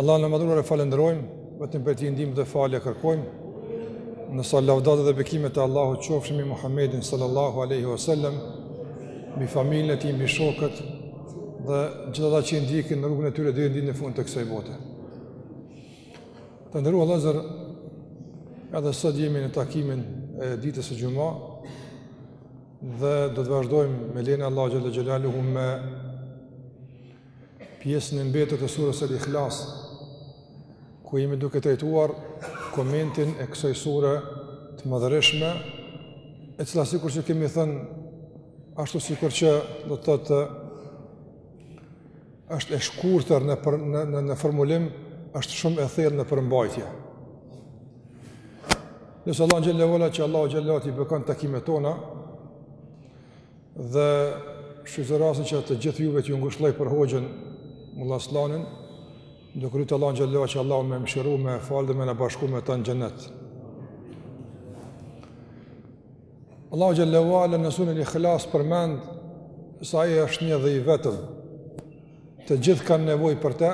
Allahun e madhëruar e falenderojmë, vetëm prej tij ndihmë dhe falje kërkojmë, ndërsa lavdatat dhe bekimet e Allahut qofshin mbi Muhammedin sallallahu aleyhi wa sallam, mbi familjen e tij mbi shokët dhe gjithë ata që ndjekin rrugën e tyre deri në fund të kësaj bote. Të nderuar vëllezër, edhe sot jemi në takimin e ditës së xhuma dhe do të vazhdojmë me lejen e Allahut xhelle xhelaluhu me Pjesën e mbetur të surës el-Ihlas, ku jemi duke trajtuar komentin e kësaj sure të madhërishme, e cila sikur që kemi thënë, ashtu sikur që do të të të është e shkurtër në, në, në, në formulim, është shumë e thellë në përmbajtje. Lus Allahun xhelle ve ala që Allahu xhelle ve ala t'i bekon takimet tona, Dhe shfrytëzoj rastin që të gjithë juve t'ju ngushëlloj për hoxhën Mulla Slanin, dhe kërëjtë Allahun xhelle ve ala që Allahu me mëshiru me falë dhe me na bashku me ta në xhennet. Allahu xhelle ve ala në suren Ihlas përmend se ai është një dhe i vetëm, të gjithë kanë nevojë për te,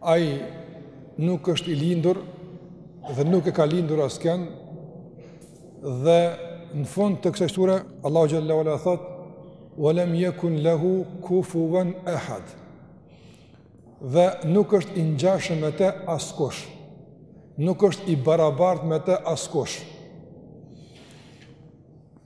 Ai nuk është i lindur dhe nuk e ka lindur askënd dhe në fund të kësaj sure Allahu xhelle ve ala thotë wa lam yakun lahu kufuwan ahad dhe nuk është i ngjashëm me te askush nuk është i barabartë me te askush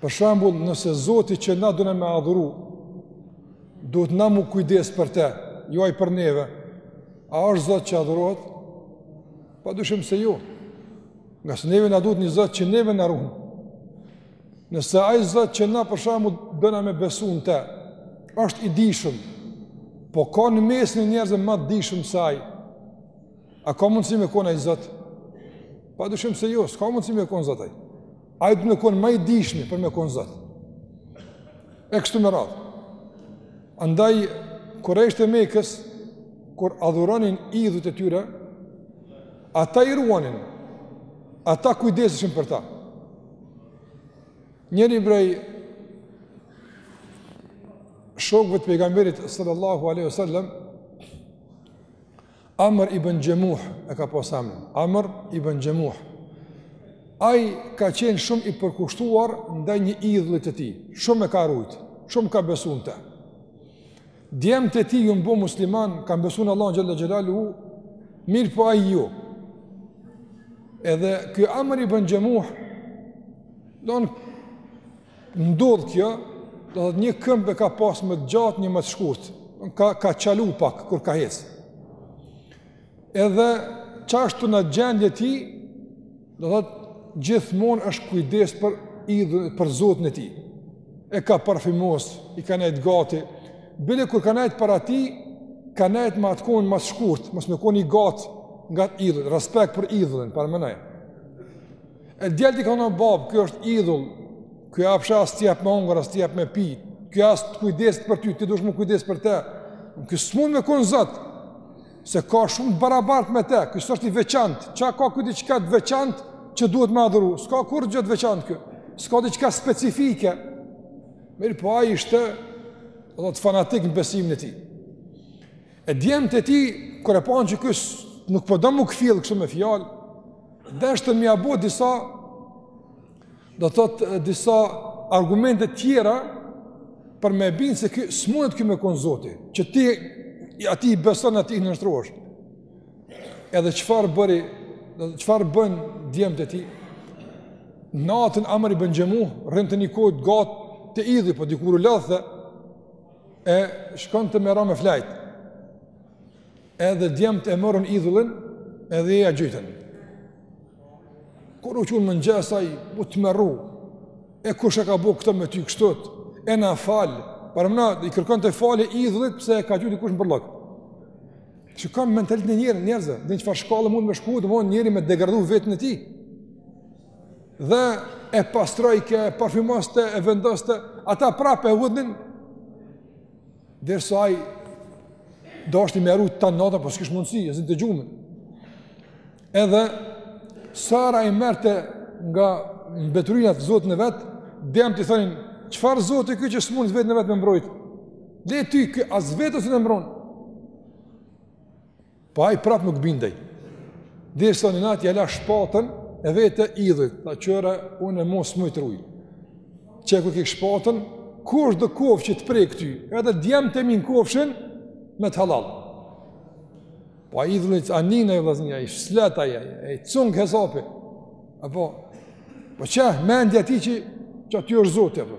Për shembull, nëse Zoti që na dona me adhuru, duhet na m'u kujdes për te, jo ai për neve, a është Zot që adhurohet? Pa dyshim se jo. Ngase neve na duhet një Zot që neve na ruan. Nëse ai Zot që na për shembull dona me besu në te, është i dijshëm, po ka në mesin e njerëzve ma të dijshëm se ai. A ka mundësi me kon ai Zot? Pa dyshim se jo, s'ka mundësi me kon Zot ai. Ai duhet me kon ma i dijshmi për me kon Zot. E kështu me radhë. Andaj kurejshët e Mekës, kur adhuronin idhujt e tyre, ata i ruanin. Ata kujdeseshin për ta. Njëri prej shokëve të pejgamberit sallallahu alaihi wasallam Amr ibn Xhemuh e ka pas emrin. Amr ibn Xhemuh. Ai ka qenë shumë i përkushtuar ndaj një idhulli të tij. Shumë e ka rujt, shumë ka besu në te. Djemtë e tij ju kanë bo musliman, kanë besu në Allahun xhelle xhelaluhu, mirëpo ai jo. Edhe ky Amr ibn Xhemuh, don Ndodh kjo, do të thotë një këmbë ka pas më të gjatë, një më të shkurtë. Ka ka çalu pak kur ka ecë. Edhe çashtu në gjendjen e tij, do të thotë gjithmonë është kujdes për idhullin për Zotin e tij. E ka parfymos, i ka nejt gati. Bile kur ka nejt para tij, ka nejt me atë këmbën më të shkurt, mos me kon i gjatë nga idhulli, respekt për idhullin, paramenoj. E djali i ka thënë babë, ky është idhull, ky a p'e sheh as t'jep me hongër, as t'jep me pi, ky as të kujdeset për ty, ti dush me u kujdes për te. Ky s'mund me konë zot, se ka shumë barabart me te, ky s'është i veçant, ça ka ky diçka të veçant që duhet me adhuru, s'ka kurgjë të veçant ky, s'ka diçka specifike, mirëpo ai ishte do të thotë fanatik në besimin e tij. E djemtë e tij, kur e panë që ky nuk po do me u kthjellë kështu me fjalë, deshtën me ia bo disa, do të thotë disa argumente tjera, për me bind se ky, s'mundet ky me konë zoti, që ti, atij i beson, atij i nënshtrohesh. Edhe çfarë bëri, çfarë bëjnë djemtë e tij, natën Amr bin Xhemuh, rrinte një kohë t'gjatë te idhulli, po dikur u lodhte, e shkonte me ra me flajt, edhe djemtë e morën idhullin, edhe ia gjytën. Kur u çu në mëngjes ai, u tmerru, e kush e ka bo këto me ty kështu, e na fal, parameno, i kërkonte falje idhullit, pse e ka gjyt kush në bërllok. Shiko mentalitetin e njer, njerëzve, dhe në çfarë shkalle mund me shku, dhe mund njeri me degradu veten e tij. dhe e pastrojke, e parfymoste, e vendoste, ata prapë e hudhnin, derisa ai doshte me e ru tanë natën, po s'kish mundësi, e zinte gjumi. Edhe, sa herë e merrte nga mbeturinat zotin e vet, djemtë i thonin, çfarë zoti ky që s'mund as veten e vet me mbrojtë? Le ty, ky, as veten s'e mbron. Po ai prapë nuk bindej. Derisa një natë ia la shpatën e vet idhullit, tha qëra unë mos mun t'ruj. Qe ku e ke shpatën, kushdo koft që të prek ty, edhe djemtë e mi n'kofshin me të hallal. Po ai idhulli a nin ai vllazni a flet ai ai cung hesapi. Apo po qe mendja e tij që që ti është zoti apo.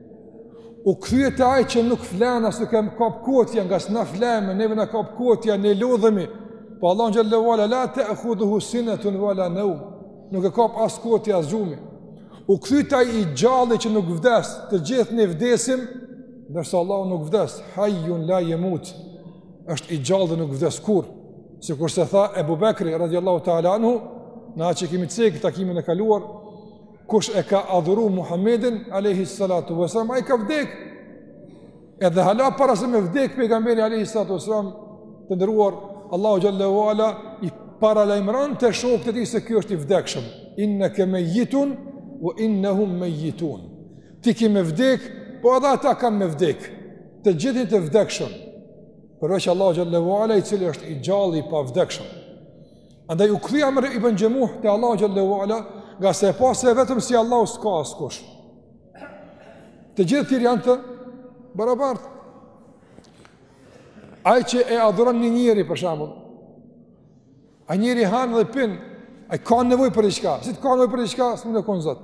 U kthye te ai që nuk flen as nuk e kap kotja ngase na flemë neve na kap kotja ne lodhemi. Po Allahu xhalla wa ala la ta'khudhuhu sinatun wala nawm. Nuk e kap as kotja as gjumi. U kthye te ai i gjalli që nuk vdes, të gjithë ne vdesim, ndërsa Allahu nuk vdes, hayyun la yamut. Është i gjallë dhe nuk vdes kurrë. Sikurse tha Ebu Bekri radhiyallahu ta'ala anhu, na që kemi cek takimin e kaluar, Kush e ka adhuru Muhammedin, alejhi salatu ves-selam, ai ka vdek. Edhe hala para se me vdek, pejgamberi, alejhi salatu ves-selam, të nderuar, Allahu Xhele ue Ala, i paralajmëronte shokët e tij se ky është i vdekshëm. Inneke mejjitun, ue innehum mejjitun. Ti ki me vdek, po edhe ata kan me vdek. Të gjith jeni të vdekshëm. Përveç Allahu Xhele ue Ala, i cili është i gjall i pavdekshëm. Andaj u kthy Amr i bën gjemuh te Allah Xhele ue Ala, ngase e pa se vetëm si Allah s'ka askush. Të gjithë tjerë janë të barabartë. Ai që e adhuron një njeri, për shambull, ai njeri han dhe pin, ai ka nevoj për diçka, si të ka nevoj për diçka, s'mun me kon zot.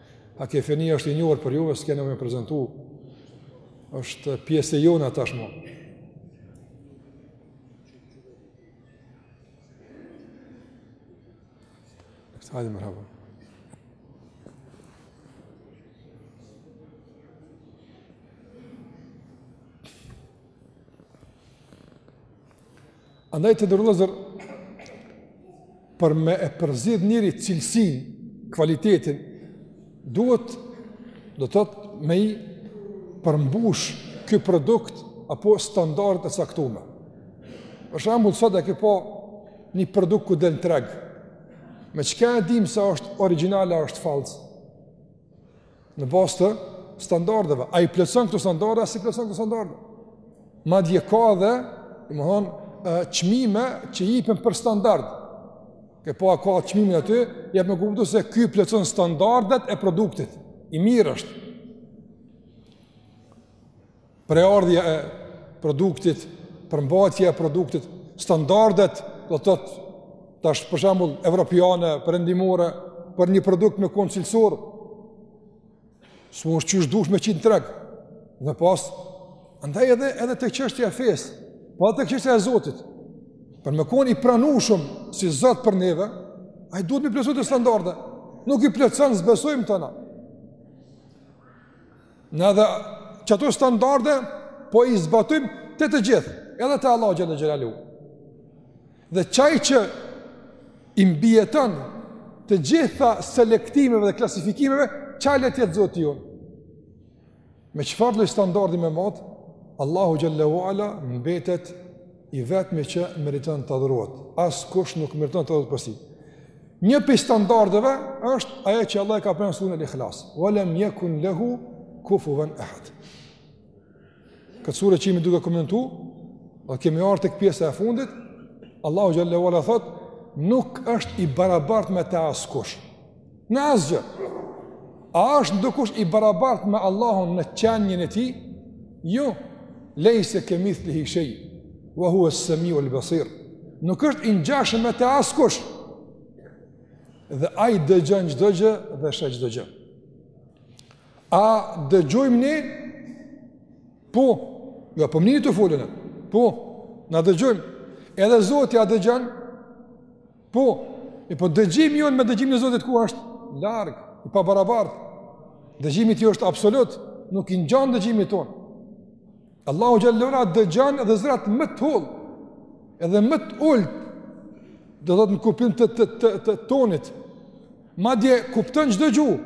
A ke feni është i njohur për juve, s'ke nevojë me prezentu. Është pjesë e jona tashmë. Hajde më rrëmë. Andaj të nderuar, për me e përzgjidh njeri cilësinë, kvalitetin, duhet, do të thotë me i përmbush ky produkt apo standarde t'caktume. Për shambull, sot e ke pa një produkt ku del në treg, me çka e dim se është origjinal a është falc? Në bazë të standardeve, a i plotëson këto standarde, a s'i plotëson këto standarde. Madje ka dhe, me thonë, çmime që jipen për standard. Ke pa e ka çmimin aty, jep me kuptu se ky plotëson standardet e produktit. I mirë është. prejardhja e produktit, përmbajtja e produktit, standardet, do të thotë tash për shembull evropiane, perëndimore, për një produkt me kon cilësor. S'mun qysh dush me qit n'treg. Dhe pas andaj edhe edhe te çështja e fes, po edhe te çështja e Zotit. Për me kon i pranueshëm si Zot për neve, ai duhet me plotësu këto standarde. Nuk i plotëson, s'besojmë n'to na. Na dhe qato standarde, po i zbatojmë te të gjithë, edhe te Allah Xhele Xhelaluhu. Dhe qaj që i mbijeton të gjitha selektimeve dhe klasifikimeve, qaj le t'jetë zoti jon. Me çfarë lloj standardi me matë, Allahu Xhele ue Ala mbetet I vetmi që meriton të adhurohet, askush nuk meriton të adhurohet pos tij. Një prej standardeve është ajo që Allah e ka përmen n'suren al-Ikhlas. Wa lam yakun lahu kufuwan ahad. Këtë sure që jemi duke komentu, dhe kemi ardhë tek pjesa e fundit, Allahu Xhele ue Ala thot, nuk është i barabart me te askush. Në asgjë. A është ndokush i barabart me Allahun në qenjën e tij? Jo. Lejse kemithlihi shej. Wa huwa as-sami'u al-basir. Nuk është i ngjashëm me të askush. Dhe ai dëgjon çdo gjë dhe sheh çdo gjë. A dëgjojmë ne? Po. Ja ju, po m'nini tu folë. Po. Na dëgjojmë. Edhe Zoti a dëgjon? Po, e po dëgjimi jonë me dëgjimin e Zotit ku është? Largë, i pabarabartë. Dëgjimi i tij është absolut, nuk i ngjan dëgjimit tonë. Allahu xhelle ala dëgjon edhe zërat më të hollë, edhe më të ulët, do thotë në kuptim të, të, të, të tonit. Madje, kupton çdo gjuhë.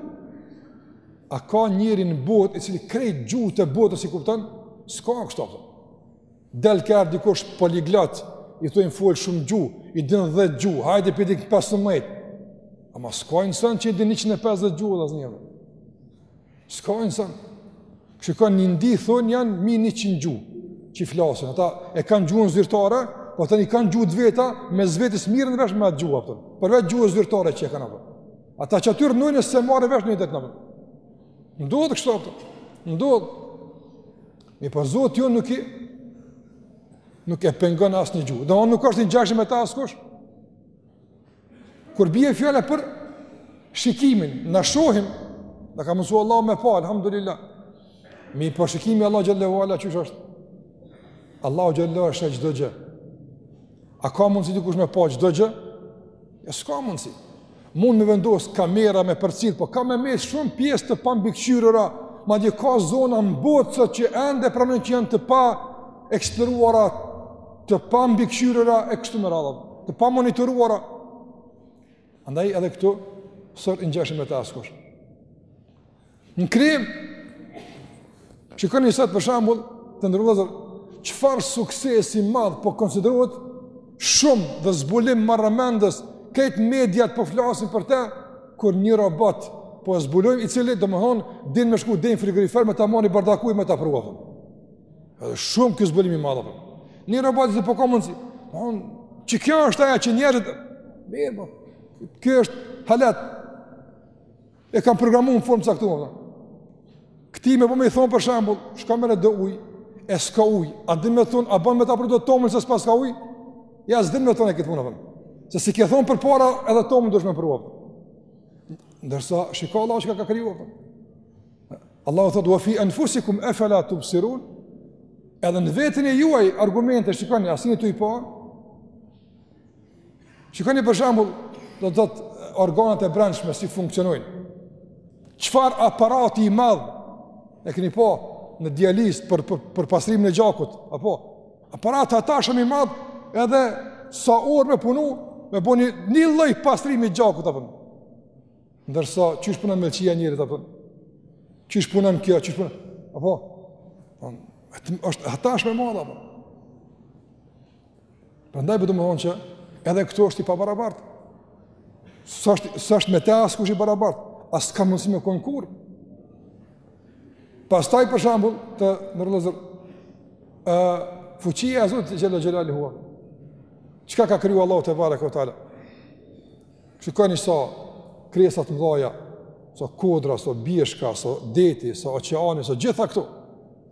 A ka njeri në botë, i cili krejt gjuhët e botës i kupton? S'ka kështu apo. Del kur dikush poliglot, i thonë fol shumë gjuhë, i din dhjetë gjuhë, hajde për dikë 15. Ama s'ka insan që i din 150 gjuhë dhe zë S'ka insan. Shiko në Indi, thonë janë mbi 100 gjuhë që i flasin. Ata e kanë gjuhën zyrtare, po ata i kanë gjuhët e veta, mes vetes merren vesh me atë gjuhë, apëton. Përveç gjuhës zyrtare që e kanë apëton. Ata që atyr nëjnë s'e marrin vesh nëjnë të të nëpëton. Ndodh kështu apëton. Ndodh. Mirëpo Zoti jo nuk i nuk e pengon asnjë gjuhë. Do nuk është i ngjashëm me të askush. Kur bie fjala për shikimin, na shohim, na ka mundësu Allahu me pa, alhamdulillah. Mirëpo shikimi i Allahut xhelle ue ala qysh është? Allahu xhelle ue ala sheh çdo gjë. A ka mundësi dikush me pa çdo gjë? Ja jo, s'ka mundësi. Mund me vendos kamera me përcjell, po ka me mbet shumë pjesë të pambikëqyrura, madje ka zona në botë sot që ende pranojnë që janë të paeksploruara, të pambikëqyrura e kështu me radhë, të pamonitoruara. Andaj edhe këtu s'osht i ngjashëm me të askush. Në krijim, shikoni sot për shambull, të nderuar vëllezër, çfarë suksesi i madh po konsiderohet shumë dhe zbulim marramendës, krejt mediat po flasin për te, kur një robot po e zbulojmë, i cili domethënë, din me shku, deri n'frigorifer, me ta marrë ni bardak ujë, me ta pru, thëmë. Edhe shumë ky zbulim i madh, thëmë. Një robot dhe po ka mundësi, po thonë, çka kjo është ajo që njerëzit, mirëpo kjo është alet, E kanë programu në formë të caktuar, dhe. Këtij me pa me i thanë për shembull, shko merr dhe ujë, e s'ka ujë, a di me thanë, a ban me ta pru do tomël se s'pa s'ka ujë? Jo, s'di me thanë e këtë punë, dhe. Se s'i ke thanë përpara, edhe tomël duhet me pru. Ndërsa, shiko Allahu çka ka kriju, dhe. Allahu thotë, wa fi enfusikum efela tubsirun, edhe në veten e juaj argumente, shikoni, a s'jeni tu i pa, Shikoni për shembull, do të thotë organet e brendshme si funksionojnë. Çfarë aparati i madh e keni pa në dializë për për, për pastrimin e gjakut, apo aparat hatashëm i madh edhe sa orë me punu me bo një lloj pastrimi të gjakut apo. Ndërsa qysh punon mëlçia e njerit apo. Qysh punon kjo, qysh punon. Apo. Është hatashëm e madhe apo. Prandaj po domthon që edhe këtu është i pabarabart. S'është s'është me të askush i barabart, as ka mundësi me kon kurrë. Pastaj për shembull të nderuar vëllezër ë uh, fuqia e Zotit xhelle xhelaluhu. Çka ka kriju Allahu tebareke ue teala. Shikoni sa krijesa të mëdha, sa kodra, sa bjeshka, sa deti, sa oqeani, sa gjitha këto.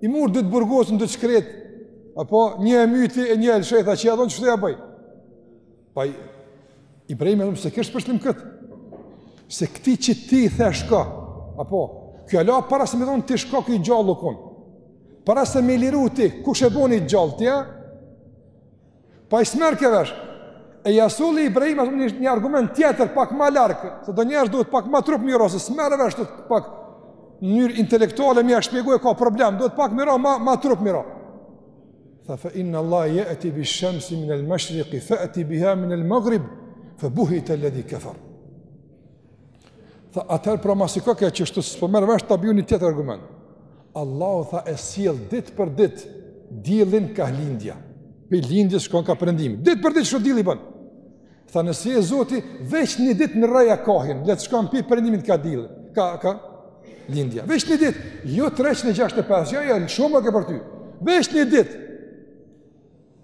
I mur dy të burgosun, dy të shkretë, apo një e myti e një e lëshoi, tha qe edhe unë qështu ja bëj. Pa Ibrahimi, domethënë, se kështë përshlim këtë, se këti që ti i the shka, apo, kjo ala para se me dhëmë ti shka ky gjallë u konë, para se me liru ti, kush e boni gjallë tja, Po ai s'merrke vesh. E ja sulli Ibrahim as një, një argument tjetër pak më larg, se do njerëz duhet pak më trup me i ra se s'merr vesh të pak në mënyrë intelektuale me ia shpjegu ka problem, duhet pak më më më trup me i ra. Tha fa inna Allah yati bi shamsi min al mashriq fati biha min al maghrib fa buhita alladhi kafar. Tha, atëherë pra masi ka kja qështu s'pe merr vesh, ta bi një tjetër argument. Allahu tha e sjell dit për dit diellin ka lindja. Pi lindjes shkon ka perëndimi. Dit për dit shtu dielli bën. Tha nëse je zoti, veç një dit ndërroja kahin, le të shkon pi perëndimit ka dil, ka, ka lindja. Veç një dit, jo 365, jo, jo, shumë e ke për ty. Veç një dit.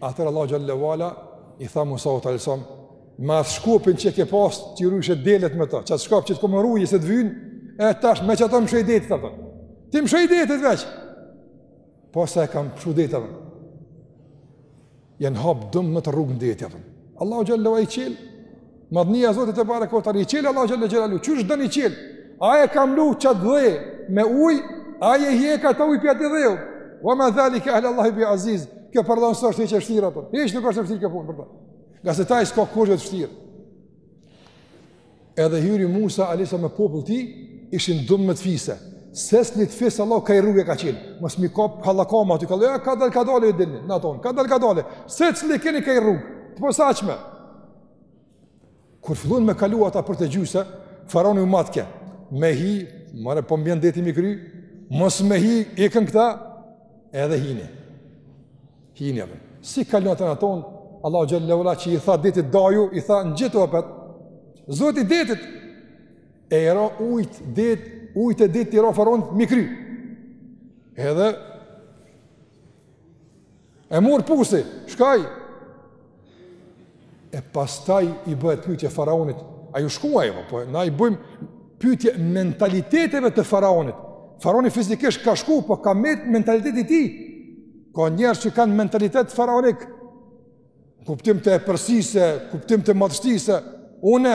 Atëherë Allahu xhelle ue ala i tha Musa alejhi selam, me atë shkopin që e ke pas që i rujshe delet me ta, qatë shkop që të kom ruje se të vyn, e tash me qatë mëshoj detit, të përë. Ti mëshoj detit veç. Posa i ka mshu detit, të përë. Janë hapë dymbëdhjetë rrugë në det, të përë. Allahu xhelle ue ala i çel, Madhnia e Zotit tebareke ue teala i çel Allahu xhelle xhelaluhu. Qysh don i çel. Ai e ka mlu qat dhe me ujë, ai e hjek atë ujë pi atij dheu. Wa ma zalika ala Allahi bi aziz. Kjo për Zotin s'është e vështirë apo? Hiç nuk është e vështirë kjo punë për ta. Ngase te Ai s'ka kurrgjë të vështirë. Edhe hyri Musa alejhi selam me popull të tij, ishin dymbëdhjetë fise. Secilit fis Allahu ka ni rrugë ja ka çel. Mos me u ba hallakamë aty, ka lëja kadalë kadalë e dini, në atonë, kadalë kadalë. Secili keni ka ni rrugë, të posaqme. Kur fillon me kalu ata përtej gjyse, faroni u matke, me hi, mare po bjen deti mi kry, mos me hi, ikën këta, edhe hini. Hini, apë. Si kalu ata në tonë, Allahu xhelle ue ala që i tha detit daju, i tha ngjitu apet, Zoti detit, e i ra ujt, det, ujt e detit i ra faronit mi kry. Edhe, E mur fund, shkoi. E pastaj i bëhet pytje faraonit, ai u shku ai, po na i bëjmë pytje mentaliteteve të faraonit. Faraoni fizikisht ka shku, po ka met mentaliteti i tij. Ka njerëz që kanë mentalitet faraonik, kuptim të epërsisë, kuptim të madhështisë, une,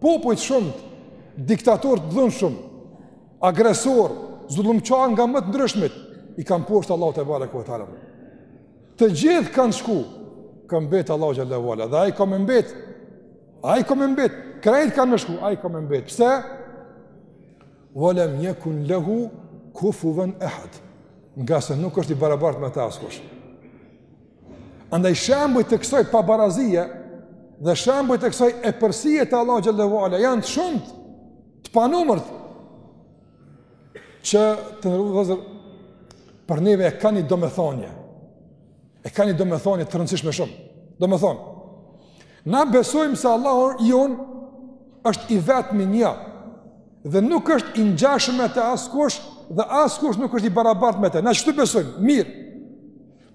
Popuj të shumtë, diktatorë të dhunshëm, agresorë, zullumqarë nga më të ndryshmit, i kanë poshtnu Allahu tebareke ue teala. Të gjithë kanë shku, ka mbet Allahu xhelle ue ala, dhe ai ka me mbet, ai ka me mbet, krejt kanë me shku, ai ka me mbet, pse? Ve lem jekun lehu kufuven ehad, ngase nuk është i barabartë me të askush. Andaj shembuj të kësaj pabarazie dhe shembuj të kësaj epërsie të Allahu xhelle ue ala janë të shumtë, të panumërt që të nderum vllazën për neve e ka një domethënie. E ka një domethënie të rëndësishme shumë. Domethën. Na besojmë se Allahu i jonë është i vetmi një dhe nuk është i ngjashëm me të askush dhe askush nuk është i barabartë me të. Na qështu besojmë? Mirë.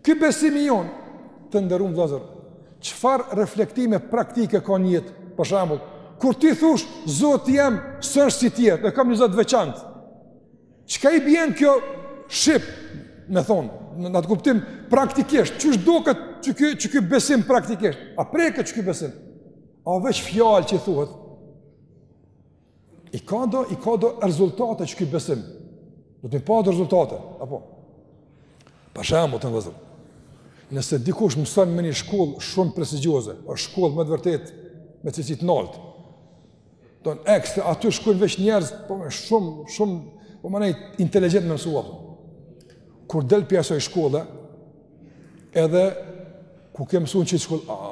Ky besim i jonë, të nderum vllazër, çfarë reflektime praktike ka n'jetë, për shembull, kur ti thush, Zoti jem s'është si tjerët, e kam një Zot t'veçantë, çka i bjen kjo shqip, me thonë, në atë kuptim praktikisht, qysh doket qiky, qiky besim praktikisht, a preket qiky besim, a veç fjalë që thuhet, I ka do, i ka do rezultate qiky besim. Duhet m'i pa do rezultate. Apo? Për shembull, të nderum vllazën. Nëse dikush mëson me një shkollë shumë prestigjioze, osht shkollë me të vërtetë, me cilësi të naltë, domethonë ekstra, aty shkojnë veç njerëz, po me shumë, shumë, po mendoj inteligent me mësua. Kur del prej asaj shkolle, edhe ku ke mësu në qitë shkollë, a,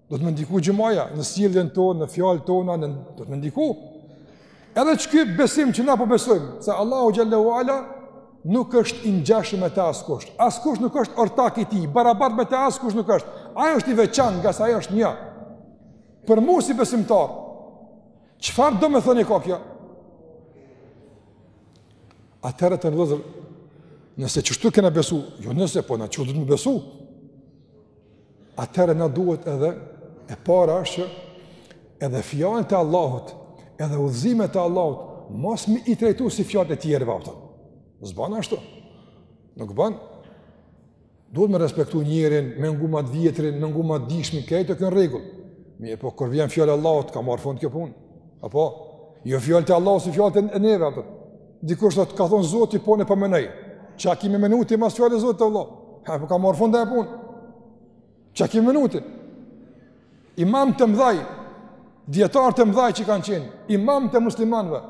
Duhet me ndiku xhumaja, në sjelljen tonë, në fjalët tona, në duhet me ndiku. Edhe qiky besim që na po besojmë, se Allahu xhelle ue ala nuk është i ngjashëm me të askush. Askush nuk është ortak i tij, barabart me të askush nuk është. Ai është i veçantë, ngase ai është një. Për mua si besimtar, çfarë domethënie ka kjo? Atëherë të nderum vllazën nëse qështu kena besu, jo nëse po na qështu duhet me besu. Atëherë na duhet edhe e para është që edhe fjalët e Allahut, edhe udhëzimet e Allahut mos me i trajtu si fjalët e tjerve, a kupton. S'ban ashtu. Nuk ban. Duhet me respektu njerin, me ngu ma të vjetrin, me ngu ma të dijshmin, krejt kjo n'rregull. Mirëpo, kur vjen fjala e Allahut, ka marrë fund kjo punë. Apo, jo fjalët e Allahut si fjalët e neve, a kupton. Dikush thotë, ka thonë Zoti, po unë po menoj. Çka ki me menu ti mas fjalës Zotit, vëlla? Ha, po ka marrë fund ajo punë. Çka ki me menu ti? Imamët e mëdhaj, dijetarët e mëdhaj që kanë qenë, imamët e muslimanëve.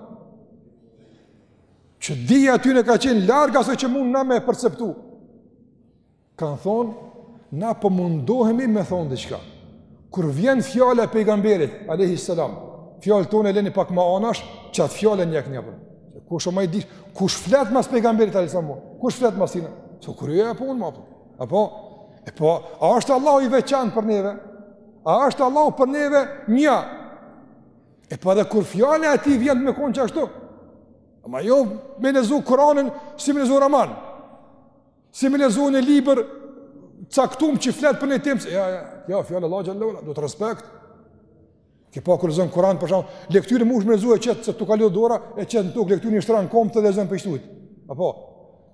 Që dija e tyne ka qenë larg asaj që mund na me e perceptu. Kanë thonë na po mundohemi me thonë diçka. Kur vjen fjala e pejgamberit alayhi salam, fjalën tonë leni pak ma anash, qat fjalë njekni. Kush o ma i dijshëm, kush flet mas pejgamberit alayhi salam? Kush flet mas tij? S'o, u kry ajo punë ma, apo? Apo e po, a është Allahu i veçantë për neve? A është Allahu për neve një? E po edhe kur fjala e tij vjen me konë qashtu. Ama jo me lexu Kur'anin si me lexu roman. Si me lexu një libër t'caktum që flet për një temë, se, jo, jo, jo, fjala e Allahut xhele ue ala, duhet respekt. Ke pa kërë zënë Koran, për shumë, lektyri mu është me lezu e qëtë, se t'u ka lodhë dora, e qet në tokë, lektyrën i shtrin komtë edhe lexon për ishtujtë. Apo,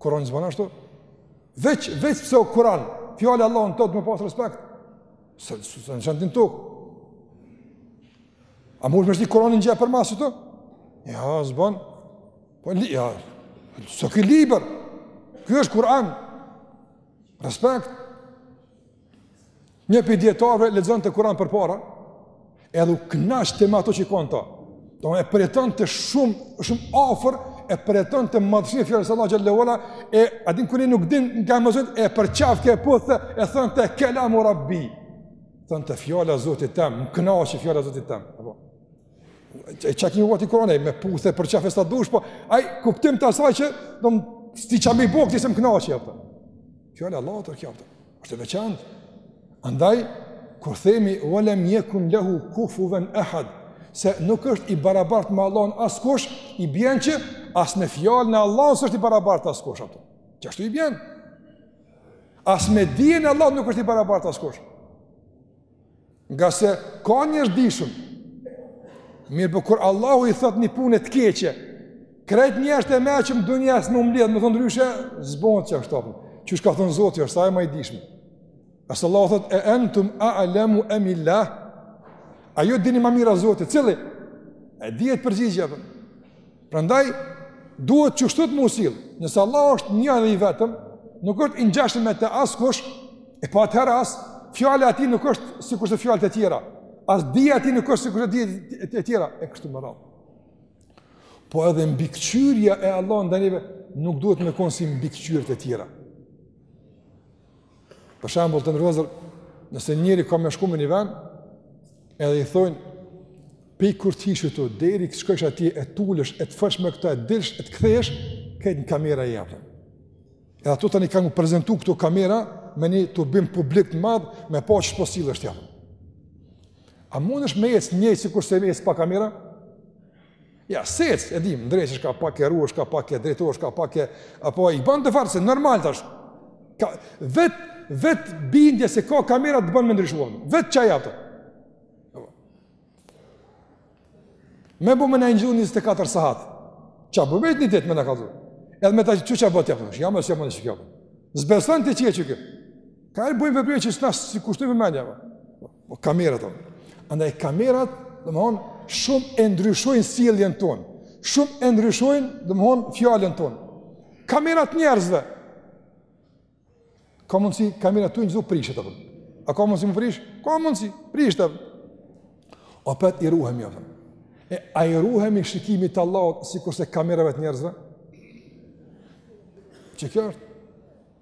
Kur'an s'ban ashtu? Veç, veç pse o Kur'an, fjala e Allahut duhet me pasë respekt. S'e, s'e, s'e qet në tokë. A munesh me shti Kur'anin n'xhep përmas këtu? Jo, s'ban. Po li, jo. S'o ky libër. Ky është Kur'an. Respekt. Një prej dijetarëve lexonte Kur'an përpara, edhe u knaqte me ato që i konë ta. Do e përjetonte shumë, shumë afër, e përjetonte madhështinë e fjalës së Allahut xhele ue ala, e a din kur nuk din nga mëzën, e përqafke e puthte, e thonte kelamu rabbi. thonte fjala e Zotit tem, më knaq fjala e Zotit tem, apo, e që kemi vati Kur'anin, me puthë, përqafe sa dush, po, aj, kuptim të asaj që, do më, sti që me i bok, ti s'më knaq, apo, fjala e Allahut kjo, apo, është e veçantë, andaj, kur themi, ve lem jekun lehu kufuven ehad, se nuk është i barabartë me Allahun askush, i bjen që, as me fjalën e Allahut s'është i barabartë askush, apo, qashtu i bjen, As me dijen e Allahut nuk është i barabartë askush. Ngase ka njerëz t'dijshëm, mirëpo kur Allahu i thotë një pune të keqe, krejt njerëzit e mençëm t'dynjasë me u mbledhë, me thonë ndryshe, s'bon, qështu, a po, qështu ka thonë Zoti qështu, se o ma i dijshëm. A s'Allahu thotë, e entum a'lemu emillah, a ju dini ma mirë a Zoti, cili? E dihet përgjigja, për. Prandaj duhet që kështu me u sill. Nëse Allah është një dhe i vetëm, nuk është i ngjashëm me të askush, e po atëherë as fjala e tij nuk është sikurse fjalët e tjera. As dija e tij nuk është sikurse dijet e tjera, e kështu me radhë. Po edhe mbikëqyrja e Allahut ndaj neve nuk duhet me kon si mbikëqyrjet e tjera. Për shembull, të nderuar, nëse njeri ka me shku me një vend, edhe i thonë, prej kur t'hish ti, deri t'shkojsh atje, e t'ulesh, e t'folsh me këta, e t'dilsh, e t'kthehesh, ke një kamera i japën. Edhe ato tani kanë m'u prezentu këto kamera, me një tubim publik të madh, me pa qysh po sillesh ti. A mundesh ti me ec njëjtë sikurse me ec pa kamera? Jo, s'ec, e dim, ndreqesh ka pak e ruhesh ka pak e drejtohesh ka pak e... Apo i ban ato far, se normal është. Ka, vet, vetëdije se ka kamerat të ban me ndryshu. Vet qaj ato. Me bu me në njëzhu 24 sahat. Qa bu me një ditë me në kalzu. Edhe me ta që që që bëtë jepë, ja me së jepë në që kjo. Zbesën të që që kjo. Ka e bujmë vepërje që së nashë si kushtu me menja. Ba. O po, kamerat on. Andaj kamerat, domthon, shumë e ndryshojnë sjelljen tonë. Shumë e ndryshojnë, domthon, fjalën tonë. Kamerat e njerëzve. Ka mundsi kamera të prishet apo? A ka mundsi m'u prish? Ka mundsi, prishet apo? Prapë i ruhemi apo? E a i ruhemi shikimit të Allahut sikurse kamerave të njerëzve? Çka është?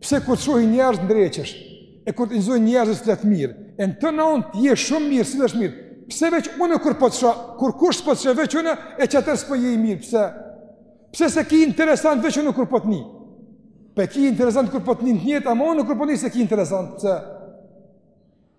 Pse kur të shohin njerëz të ndreqesh, e kur të ngojnë njerëzit flet mirë, e tenton të jesh mirë, sillesh ti mirë, pse veç unë kur po të shoh, kur kush s'po të sheh veç unë, e qatëherë s'po je i mirë, pse? Pse s'e ki interesant veç unë kur po të nij? Po e ki interesant kur po të nijnë tjetër, ama unë kur po të nij s'e ki interesant, pse?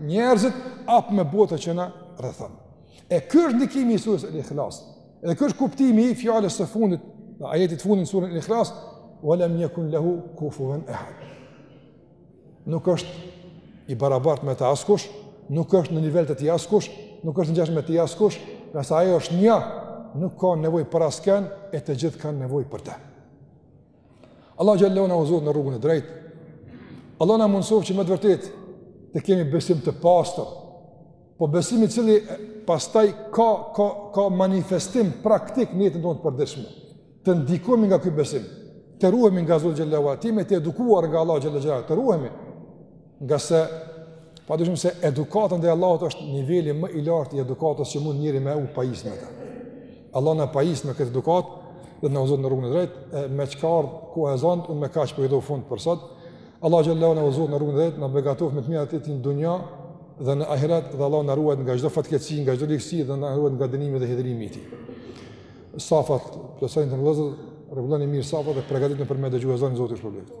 njerëzit apo me botën që na rrethon. E ky është ndikimi i sures Al-Ikhlas. Edhe ky është kuptimi i fjalës së fundit, ajetit të fundit në suren Al-Ikhlas, "Wa lam yakun lahu kufuwan ahad." Nuk është i barabartë me të askush, nuk është në nivel të tij askush, nuk është i ngjashëm me të askush, ngase ai është një, nuk ka nevojë për askënd e të gjithë kanë nevojë për të. Allah xhallahu na udhëzoftë në rrugën e drejtë. Allah na mundësoftë që me të vërtetë të kemi besim të pastër. Po besim i cili pastaj ka ka ka manifestim praktik në jetën tonë të përditshme. Të ndikohemi nga ky besim, të ruhemi nga Zoti xhallahu të jemi të edukuar nga Allah xhelle xhelaluhu, të ruhemi. Ngase, pa dyshim se edukata ndaj Allahut është niveli më i lartë i edukatës që mund njeri me u pajisë me ta. Allahu na pajistë me këtë edukatë dhe të na udhëzoftë në rrugën e drejtë, e meqë ka ardhë koha e ezanit, unë me kaq po i jap fund për sot. Allahu xhelleshanuhu na udhëzoftë në rrugën e drejtë, na begatoftë me të mirat e tij në dunja dhe në ahiret dhe Allahu na ruajt nga çdo fatkeqësi, nga çdo ligësi dhe na ruajt nga dënimi dhe hidhërimi i tij. Safat, plotësoni, vëllezër, rregulloni mirë safat dhe përgatituni për me dëgju ezanin, Zoti ju shpërbleftë.